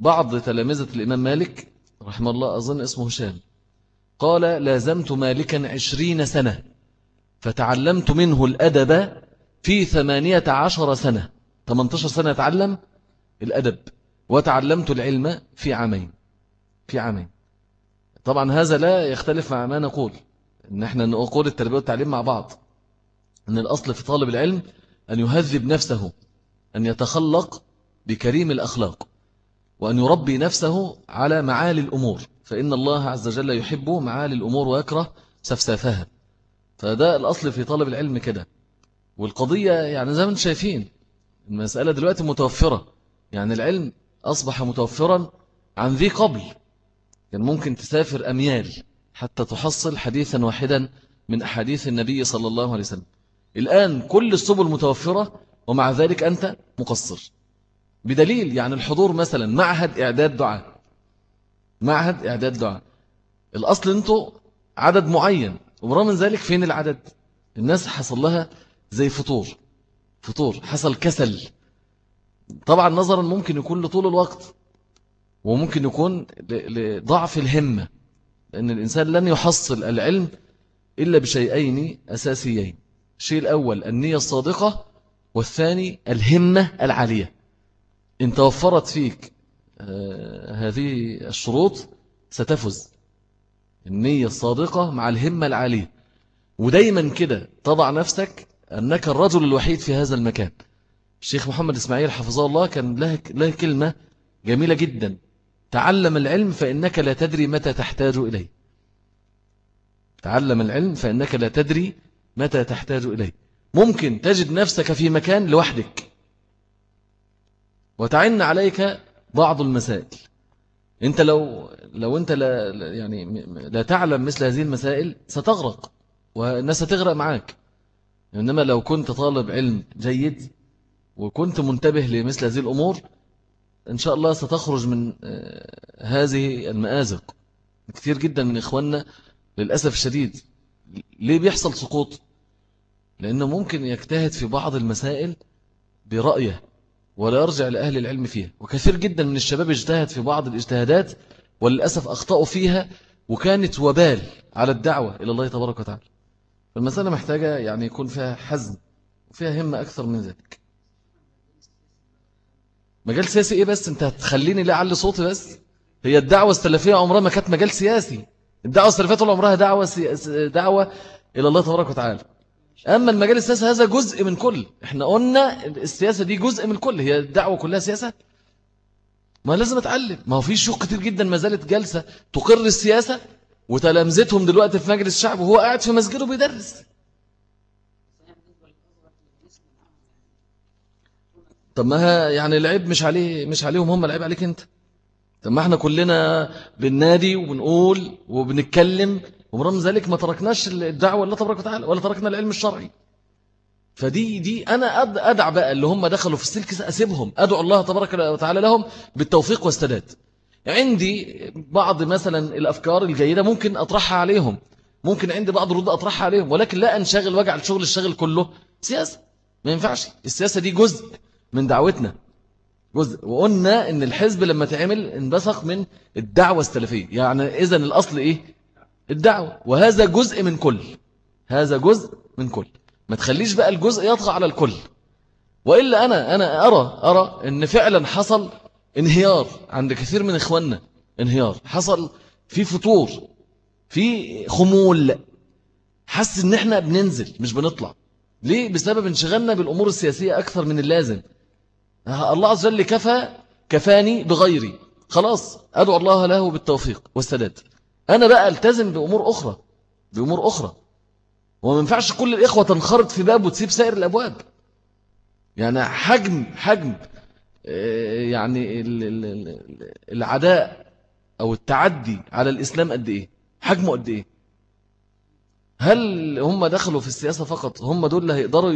بعض تلامذة الإمام مالك رحمه الله أظن اسمه هشام قال لازمت مالكا عشرين سنة. فتعلمت منه الأدب في ثمانية عشر سنة. 18 سنة يتعلم الأدب وتعلمت العلم في عامين في عامين. طبعا هذا لا يختلف مع ما نقول. إن إحنا نقول التربية والتعليم مع بعض. إن الأصل في طالب العلم أن يهذب نفسه أن يتخلق بكريم الأخلاق وأن يربي نفسه على معالي الأمور. فإن الله عز وجل يحب معالي الأمور ويكره سفسافها فده الأصل في طالب العلم كده. والقضية يعني زي ما أنتم شايفين المسألة دلوقتي متوفرة. يعني العلم أصبح متوفرا عن ذي قبل. كان ممكن تسافر أميال حتى تحصل حديثا واحدا من أحاديث النبي صلى الله عليه وسلم. الآن كل السبل متوفرة ومع ذلك أنت مقصر. بدليل يعني الحضور مثلا معهد إعداد دعاء. معهد إعداد دعاء. الأصل أنتوا عدد معين. وبرغم من ذلك فين العدد؟ الناس حصل لها زي فطور. فتور حصل كسل. طبعا نظرا ممكن يكون لطول الوقت وممكن يكون لضعف الهمة لأن الإنسان لن يحصل العلم إلا بشيئين أساسيين. الشيء الأول النية الصادقة والثاني الهمة العالية. إن توفرت فيك آه، هذه الشروط ستفز. النية الصادقة مع الهمة العالية. ودايما كده تضع نفسك أنك الرجل الوحيد في هذا المكان. الشيخ محمد إسماعيل حفظه الله كان له, له كلمة جميلة جدا. تعلم العلم فإنك لا تدري متى تحتاج إليه. تعلم العلم فإنك لا تدري متى تحتاج إليه. ممكن تجد نفسك في مكان لوحدك. وتعن عليك بعض المسائل. انت لو لو انت لا يعني لا تعلم مثل هذه المسائل ستغرق والناس ستغرق معاك. إنما لو كنت طالب علم جيد وكنت منتبه لمثل هذه الأمور إن شاء الله ستخرج من آه، هذه المآزق. كثير جدا من إخواننا للأسف الشديد ليه بيحصل سقوط؟ لأنه ممكن يجتهد في بعض المسائل برأيه. ولا يرجع لأهل العلم فيها. وكثير جدا من الشباب اجتهد في بعض الاجتهادات وللأسف أخطأوا فيها وكانت وبال على الدعوة إلى الله تبارك وتعالى. المسألة محتاجة يعني يكون فيها حزم وفيها همة أكثر من ذلك. مجال سياسي إيه بس؟ أنت هتخليني لا أعلي صوتي بس؟ هي الدعوة السلفية عمرها ما كانت مجال سياسي. الدعوة السلفية طول عمرها دعوة, دعوة إلى الله تبارك وتعالى. أما المجال السياسي هذا جزء من كل. إحنا قلنا السياسة دي جزء من كل. هي الدعوة كلها سياسة. ما لازم أتعلم. ما هو في شيوخ كتير جدا ما زالت جلسة تقر السياسة وتلامذتهم دلوقتي في مجلس الشعب وهو قاعد في مسجده بيدرس. طب ما يعني العيب مش عليه مش عليهم هم العيب عليك أنت. طب ما إحنا كلنا بننادي وبنقول وبنتكلم ومرغم ذلك ما تركناش الدعوة الله تبارك وتعالى ولا تركنا العلم الشرعي. فدي دي أنا أدع بقى اللي هم دخلوا في السلك أسيبهم أدعو الله تبارك وتعالى لهم بالتوفيق والسداد عندي بعض مثلا الأفكار الجيدة ممكن أطرحها عليهم ممكن عندي بعض الرد أطرحها عليهم ولكن لا أنشغل وأجعل شغل الشغل كله سياسة. ما ينفعش السياسة دي جزء من دعوتنا جزء. وقلنا إن الحزب لما تعمل انبثق من الدعوة السلفية. يعني إذا الأصل إيه؟ الدعوة. وهذا جزء من كل. هذا جزء من كل. ما تخليش بقى الجزء يطغى على الكل. وإلا أنا أنا أرى أرى أن فعلا حصل انهيار عند كثير من إخواننا. انهيار. حصل في فطور في خمول. حس إن إحنا بننزل مش بنطلع. ليه؟ بسبب انشغلنا بالأمور السياسية أكثر من اللازم. الله عز وجل كفى كفاني بغيري. خلاص أدعو الله له بالتوفيق والسداد. أنا بقى ألتزم بأمور أخرى بأمور أخرى. وما ينفعش كل الإخوة تنخرط في باب وتسيب سائر الأبواب. يعني حجم حجم آه، يعني العداء أو التعدي على الإسلام قد إيه؟ حجمه قد إيه؟ هل هم دخلوا في السياسة فقط؟ هم دول اللي هيقدروا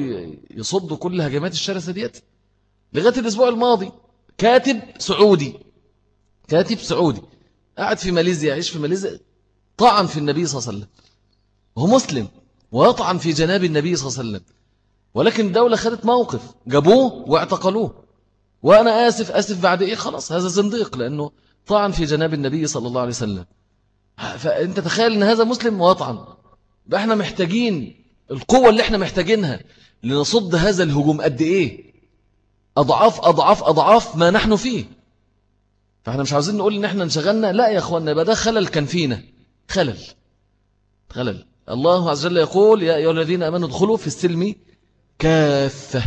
يصدوا كل هجمات الشرسة ديت؟ لغاية الأسبوع الماضي كاتب سعودي كاتب سعودي قاعد في ماليزيا يعيش في ماليزيا طعن في النبي صلى الله عليه وسلم. وهو مسلم ويطعن في جناب النبي صلى الله عليه وسلم. ولكن الدولة خدت موقف جابوه واعتقلوه. وأنا آسف آسف بعد إيه؟ خلاص هذا زنديق لأنه طعن في جناب النبي صلى الله عليه وسلم. فأنت تخيل أن هذا مسلم ويطعن إحنا محتاجين القوة اللي إحنا محتاجينها لنصد هذا الهجوم قد إيه؟ أضعاف أضعاف أضعاف ما نحن فيه. فاحنا مش عاوزين نقول إن إحنا انشغلنا. لا يا اخوانا يبقى ده خلل كان فينا. خلل. خلل. الله عز وجل يقول يا أيها الذين أمنوا ادخلوا في السلم كافة.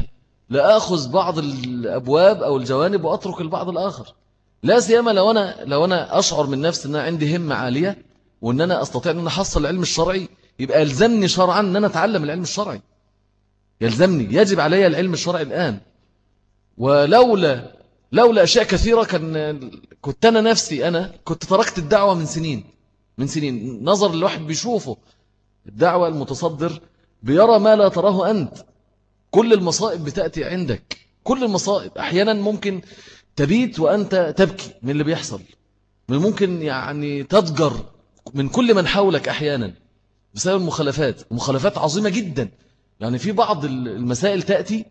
لا أخذ بعض الأبواب أو الجوانب وأترك البعض الآخر. لا سيما لو أنا, لو أنا أشعر من نفسي أن أنا عندي همة عالية وأن أنا أستطيع أن أحصل العلم الشرعي يبقى يلزمني شرعا أن أنا أتعلم العلم الشرعي. يلزمني. يجب علي العلم الشرعي الآن. ولولا لولا أشياء كثيرة كان كنت أنا نفسي أنا كنت تركت الدعوة من سنين من سنين. نظر الواحد بيشوفه الدعوة المتصدر بيرى ما لا تراه أنت. كل المصائب بتأتي عندك. كل المصائب. أحيانا ممكن تبيت وأنت تبكي من اللي بيحصل. من ممكن يعني تضجر من كل من حولك أحيانا بسبب المخالفات. مخالفات عظيمة جدا. يعني في بعض المسائل تأتي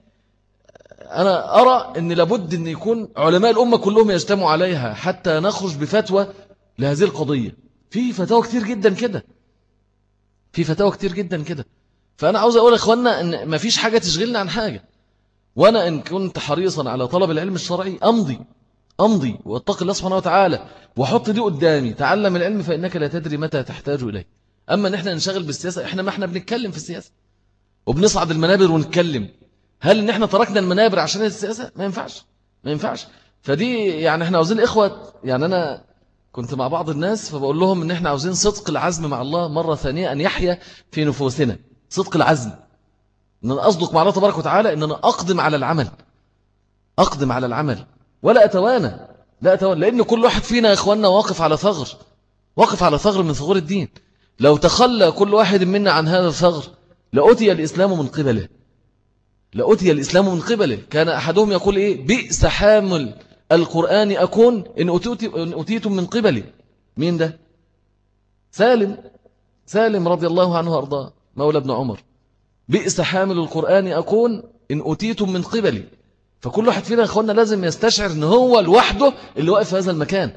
أنا أرى أن لابد أن يكون علماء الأمة كلهم يجتمعوا عليها حتى نخرج بفتوى لهذه القضية. في فتاوى كتير جدا كده. في فتاوى كتير جدا كده. فأنا عاوز أقول إخواننا أن ما فيش حاجة تشغلنا عن حاجة. وأنا إن كنت حريصا على طلب العلم الشرعي أمضي. أمضي واتق الله سبحانه وتعالى وحط دي قدامي. تعلم العلم فإنك لا تدري متى تحتاج إليه. أما نحن نشغل بالسياسة إحنا ما إحنا بنتكلم في السياسة. وبنصعد المنابر ونتكلم. هل إن إحنا تركنا المنابر عشان السياسة؟ ما ينفعش. ما ينفعش. فدي يعني إحنا عاوزين إخوة. يعني أنا كنت مع بعض الناس فبقول لهم إن إحنا عاوزين صدق العزم مع الله مرة ثانية أن يحيا في نفوسنا. صدق العزم. أن أنا أصدق مع الله تبارك وتعالى أن أنا أقدم على العمل. أقدم على العمل. ولا أتوانى. لا أتوانى. لأن كل واحد فينا يا إخواننا واقف على ثغر. واقف على ثغر من ثغور الدين. لو تخلى كل واحد منا عن هذا الثغر لأتي الإسلام من قبله. لأتي الإسلام من قبله. كان أحدهم يقول إيه؟ بئس حامل القرآن أكون إن, أتيتم من قبلي. مين ده؟ سالم. سالم رضي الله عنه وأرضاه. مولى ابن عمر. بئس حامل القرآن أكون إن أتيتم من قبلي. فكل واحد فينا أخوانا لازم يستشعر أن هو لوحده اللي واقف في هذا المكان.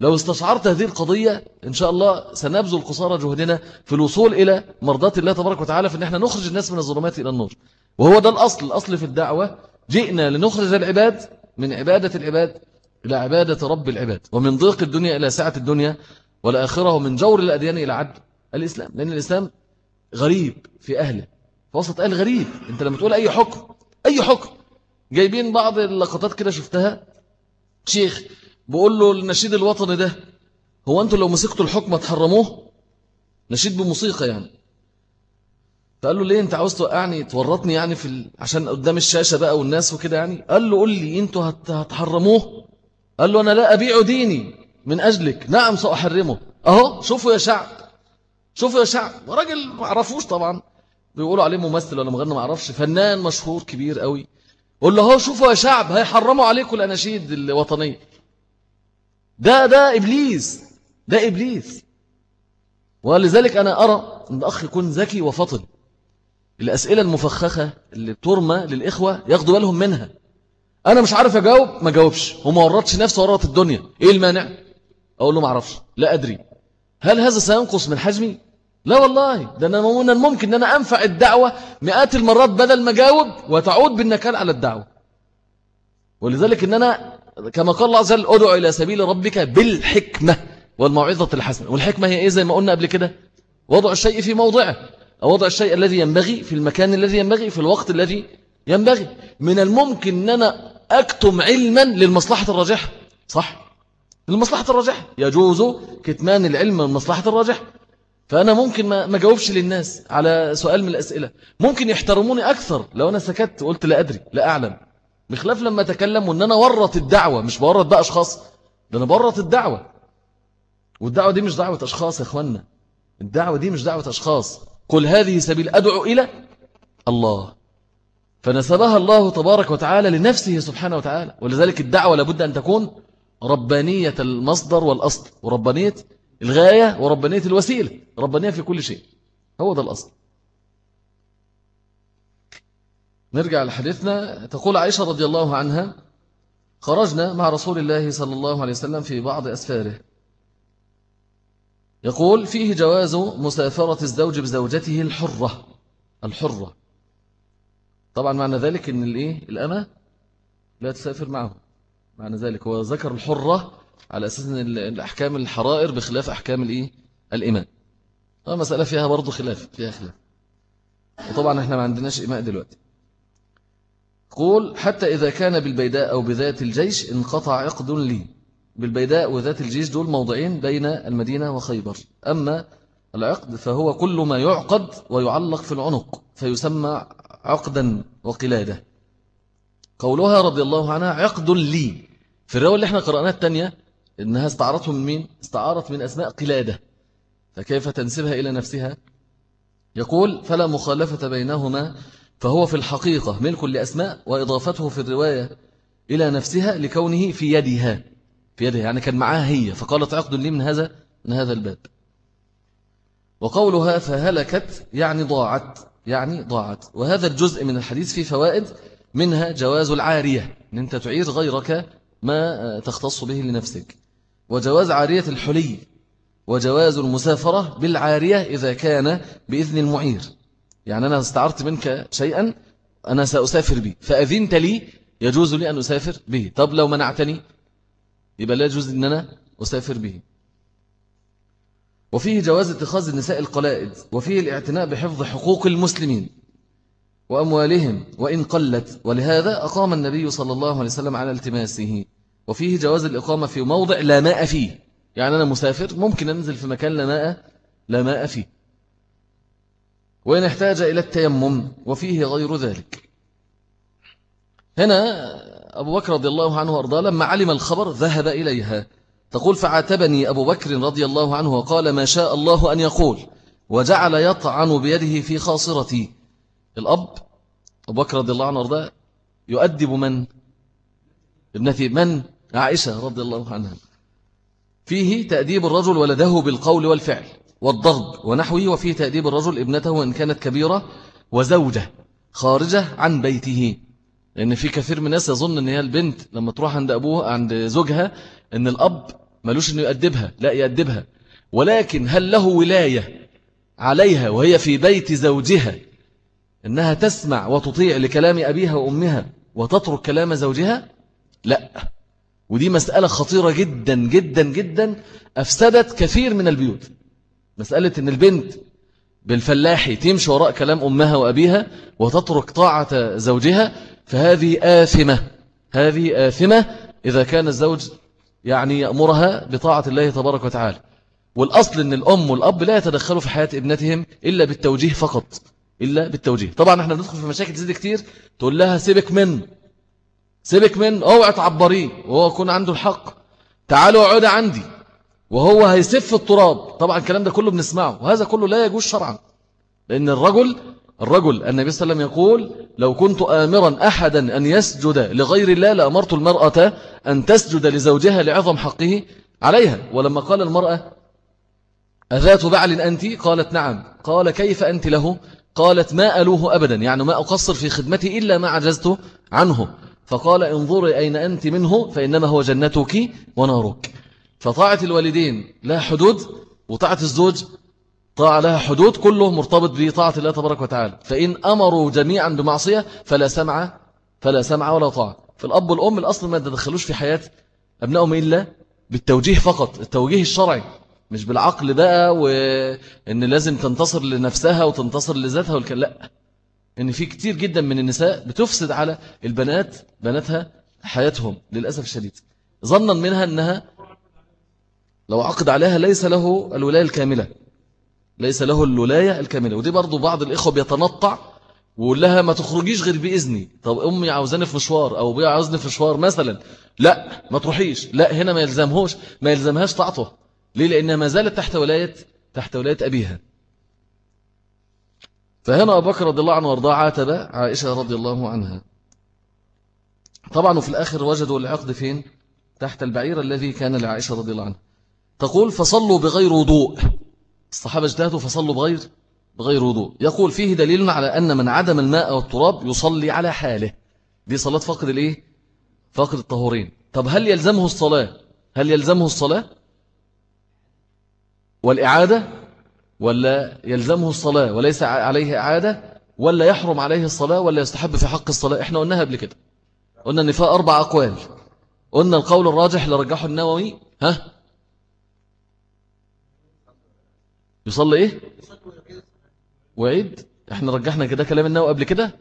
لو استشعرت هذه القضية إن شاء الله سنبذل قصارى جهدنا في الوصول إلى مرضات الله تبارك وتعالى في أن إحنا نخرج الناس من الظلمات إلى النور. وهو ده الأصل الأصل في الدعوة جئنا لنخرج العباد من عبادة العباد إلى عبادة رب العباد ومن ضيق الدنيا إلى سعة الدنيا والآخرة ومن جور الأديان إلى عدل الإسلام لأن الإسلام غريب في أهله في وسط أهل غريب أنت لما تقول أي حكم أي حكم. جايبين بعض اللقطات كده شفتها؟ شيخ بقول له النشيد الوطني ده هو أنتوا لو مسكتوا الحكم تحرموه؟ نشيد بموسيقى يعني. فقال له ليه انت عاوز توقعني تورطني يعني في ال... عشان قدام الشاشة بقى والناس وكده يعني؟ قال له قول لي أنتوا هت... هتحرموه؟ قال له أنا لا أبيع ديني من أجلك. نعم سأحرمه أهو شوفوا يا شعب شوفوا يا شعب. راجل ما عرفوش طبعا. بيقولوا عليه ممثل ولا مغني ما أعرفش فنان مشهور كبير قوي. قول له أهو شوفوا يا شعب هيحرموا عليكم الأناشيد الوطنية. ده ده إبليس ده إبليس. ولذلك أنا أرى إن الاخ يكون ذكي وفطن. الأسئلة المفخخة اللي ترمى للإخوة ياخدوا بالهم منها. أنا مش عارف أجاوب ما جاوبش. وما ورطش نفسه ورط الدنيا. إيه المانع؟ أقول له ما أعرفش. لا أدري. هل هذا سينقص من حجمي؟ لا والله. ده أنا من الممكن أن أنا أنفع الدعوة مئات المرات بدل ما جاوب وتعود بالنكال على الدعوة. ولذلك أن أنا كما قال الله عز وجل أدعو إلى سبيل ربك بالحكمة والموعظة الحسنة. والحكمة هي إيه زي ما قلنا قبل كده؟ وضع الشيء في موضعه. وضع الشيء الذي ينبغي في المكان الذي ينبغي في الوقت الذي ينبغي. من الممكن أن أنا أكتم علما للمصلحة الراجحة. صح. للمصلحة الراجحة. يجوز كتمان العلم من المصلحة الراجحة. فأنا ممكن ما جاوبش للناس على سؤال من الأسئلة. ممكن يحترموني أكثر. لو أنا سكت وقلت لا أدري لا أعلم. بخلاف لما أتكلم وأن أنا ورط الدعوة مش بورط بقى أشخاص. ده أنا بورط الدعوة. والدعوة دي مش دعوة أشخاص يا أخوانا الدعوة دي مش دعوة أشخاص. قل هذه سبيل أدعو إلى الله. فنسبها الله تبارك وتعالى لنفسه سبحانه وتعالى. ولذلك الدعوة لابد أن تكون ربانية المصدر والأصل وربانية الغاية وربانية الوسيلة ربانية في كل شيء. هو ده الأصل. نرجع لحديثنا. تقول عائشة رضي الله عنها خرجنا مع رسول الله صلى الله عليه وسلم في بعض أسفاره. يقول فيه جواز مسافرة الزوج بزوجته الحرة الحرة. طبعا معنى ذلك إن الإيه؟ الأمة لا تسافر معه. معنى ذلك هو ذكر الحرة على أساس إن الأحكام الحرائر بخلاف أحكام الإيه؟ الإماء مسألة فيها برضو خلاف فيها خلاف. وطبعا إحنا ما عندناش إماء دلوقتي. قول حتى إذا كان بالبيداء أو بذات الجيش انقطع عقد لي. بالبيداء وذات الجيش دول موضعين بين المدينة وخيبر. أما العقد فهو كل ما يعقد ويعلق في العنق فيسمى عقدا وقلادة. قولها رضي الله عنها عقد لي. في الرواية اللي إحنا قرأناها التانية إنها استعارته من مين؟ استعارت من أسماء قلادة. فكيف تنسبها إلى نفسها؟ يقول فلا مخالفة بينهما فهو في الحقيقة ملك لأسماء وإضافته في الرواية إلى نفسها لكونه في يدها. في يدها يعني كان معاها هي فقالت عقد لي من هذا من هذا الباب. وقولها فهلكت يعني ضاعت يعني ضاعت. وهذا الجزء من الحديث فيه فوائد منها جواز العارية أن أنت تعير غيرك ما تختص به لنفسك. وجواز عارية الحلي وجواز المسافرة بالعارية إذا كان بإذن المعير. يعني أنا استعرت منك شيئا أنا سأسافر به فأذنت لي يجوز لي أن أسافر به. طب لو منعتني؟ يبقى لا يجوز أن أنا أسافر به. وفيه جواز اتخاذ النساء القلائد وفيه الاعتناء بحفظ حقوق المسلمين وأموالهم وإن قلت. ولهذا أقام النبي صلى الله عليه وسلم على التماسه. وفيه جواز الإقامة في موضع لا ماء فيه. يعني أنا مسافر ممكن أنزل في مكان لا ماء, لا ماء فيه. وإن احتاج إلى التيمم وفيه غير ذلك. هنا أبو بكر رضي الله عنه وأرضاه لما علم الخبر ذهب إليها. تقول فعاتبني أبو بكر رضي الله عنه وقال ما شاء الله أن يقول وجعل يطعن بيده في خاصرتي الأب أبو بكر رضي الله عنه وأرضاه يؤدب من؟ ابنتي من؟ عائشة رضي الله عنها. فيه تأديب الرجل ولده بالقول والفعل والضرب ونحوه وفيه تأديب الرجل ابنته إن كانت كبيرة وزوجة خارجة عن بيته. لأن في كثير من الناس يظن أن هي البنت لما تروح عند أبوها عند زوجها أن الأب ملوش أنه يأدبها لا يأدبها ولكن هل له ولاية عليها وهي في بيت زوجها أنها تسمع وتطيع لكلام أبيها وأمها وتترك كلام زوجها؟ لا. ودي مسألة خطيرة جدا جدا جدا أفسدت كثير من البيوت. مسألة أن البنت بالفلاحي تمشي وراء كلام أمها وأبيها وتترك طاعة زوجها فهذه آثمة. هذه آثمة إذا كان الزوج يعني يأمرها بطاعة الله تبارك وتعالى. والأصل أن الأم والأب لا يتدخلوا في حياة ابنتهم إلا بالتوجيه فقط. إلا بالتوجيه. طبعا إحنا ندخل في مشاكل زي كتير. تقول لها سيبك من. سيبك من. أوعى تعبريه وهو يكون عنده الحق. تعالوا اقعد عندي. وهو هيسف التراب. طبعا الكلام ده كله بنسمعه. وهذا كله لا يجوز شرعا. لأن الرجل الرجل النبي صلى الله عليه وسلم يقول لو كنت آمرا أحدا أن يسجد لغير الله لأمرت المرأة أن تسجد لزوجها لعظم حقه عليها. ولما قال المرأة أذات بعل أنت؟ قالت نعم. قال كيف أنت له؟ قالت ما ألوه أبدا يعني ما أقصر في خدمتي إلا ما عجزت عنه. فقال انظري أين أنت منه فإنما هو جنتك ونارك. فطاعة الوالدين لها حدود وطاعة الزوج طاعة لها حدود كله مرتبط بطاعة الله تبارك وتعالى. فإن أمروا جميعا بمعصية فلا سمع فلا سمع ولا طاعة. فالأب والأم الأصل ما تدخلوش في حياة أبنائهم إلا بالتوجيه فقط التوجيه الشرعي. مش بالعقل بقى وإن لازم تنتصر لنفسها وتنتصر لذاتها والكلام. لا. إن في كتير جدا من النساء بتفسد على البنات بناتها حياتهم للأسف الشديد. ظنا منها أنها لو عقد عليها ليس له الولاية الكاملة. ليس له الولاية الكاملة. ودي برضو بعض الإخوة بيتنطع ويقول لها ما تخرجيش غير بإذني. طب أمي عاوزاني في مشوار أو أبويا عاوزني في مشوار مثلا. لا ما تروحيش. لا هنا ما يلزمهوش ما يلزمهاش طاعته. ليه؟ لأنها ما زالت تحت ولاية تحت ولاية أبيها. فهنا أبو بكر رضي الله عنه وأرضاه عاتب عائشة رضي الله عنها. طبعا وفي الآخر وجدوا العقد فين؟ تحت البعير الذي كان لعائشة رضي الله عنها تقول فصلوا بغير وضوء. الصحابة اجتهدوا فصلوا بغير بغير وضوء. يقول فيه دليل على أن من عدم الماء والتراب يصلي على حاله. دي صلاة فقد الإيه؟ فقد الطهورين. طب هل يلزمه الصلاة؟ هل يلزمه الصلاة؟ والإعادة؟ ولا يلزمه الصلاة وليس عليه إعادة؟ ولا يحرم عليه الصلاة؟ ولا يستحب في حق الصلاة؟ إحنا قلناها قبل كده. قلنا فيها أربع أقوال. قلنا القول الراجح لرجحه النووي. ها؟ يصلي إيه؟ وعيد. إحنا رجحنا كده كلام النووي قبل كده؟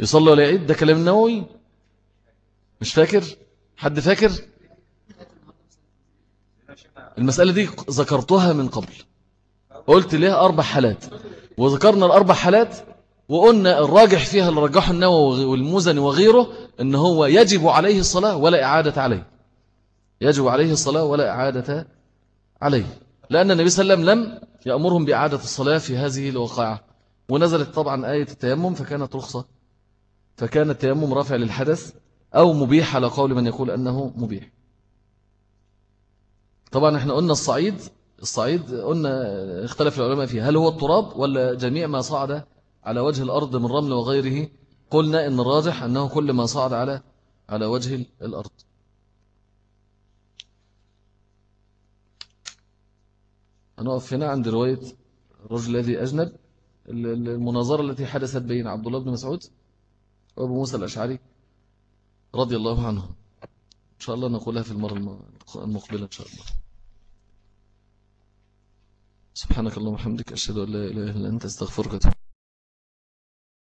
يصلي ولا يعيد؟ ده كلام النووي مش فاكر؟ حد فاكر؟ المسألة دي ذكرتها من قبل. قلت ليها أربع حالات. وذكرنا الأربع حالات وقلنا الراجح فيها اللي رجحه النووي والمزني وغيره إن هو يجب عليه الصلاة ولا إعادة عليه. يجب عليه الصلاة ولا إعادة عليه. لأن النبي صلى الله عليه وسلم لم يأمرهم بإعادة الصلاة في هذه الواقعة. ونزلت طبعا آية التيمم فكانت رخصة. فكان التيمم رافع للحدث أو مبيح على قول من يقول أنه مبيح. طبعا إحنا قلنا الصعيد الصعيد قلنا اختلف العلماء فيه هل هو التراب ولا جميع ما صعد على وجه الأرض من رمل وغيره؟ قلنا إن الراجح أنه كل ما صعد على على وجه الأرض. هنقف هنا عند رواية الرجل الذي أجنب. المناظرة التي حدثت بين عبد الله بن مسعود وأبو موسى الأشعري رضي الله عنه. إن شاء الله نقولها في المرة المقبلة إن شاء الله. سبحانك اللهم وبحمدك أشهد أن لا إله إلا أنت أستغفرك